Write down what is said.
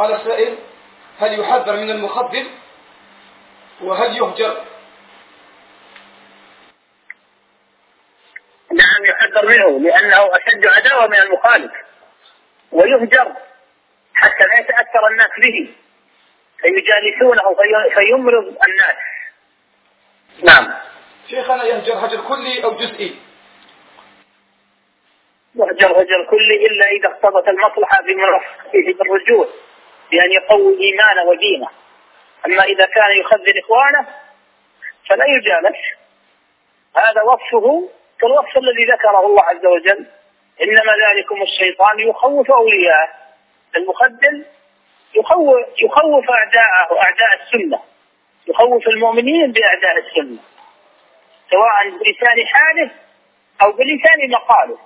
قال السائل هل يحذر من المخدر وهل يهجر؟ نعم يحذر منه لأنه أشد عداوة من المخالف. ويهجر حتى لا يتأثر الناس به فيجالسونه فيمرض الناس. نعم. شيخنا يهجر هجر كلي أو جزئي؟ يهجر هجر كلي إلا إذا اقتضت المصلحة بالرجوع. بأن يقوي إيمانه ودينه. أما إذا كان يخذل إخوانه فلا يجالس هذا وصفه كالوصف الذي ذكره الله عز وجل. إنما ذلكم الشيطان يخوف أولياءه. المخدل يخوف, يخوف أعداءه أعداء السنة. يخوف المؤمنين بأعداء السنة. سواء بلسان حاله أو بلسان مقاله.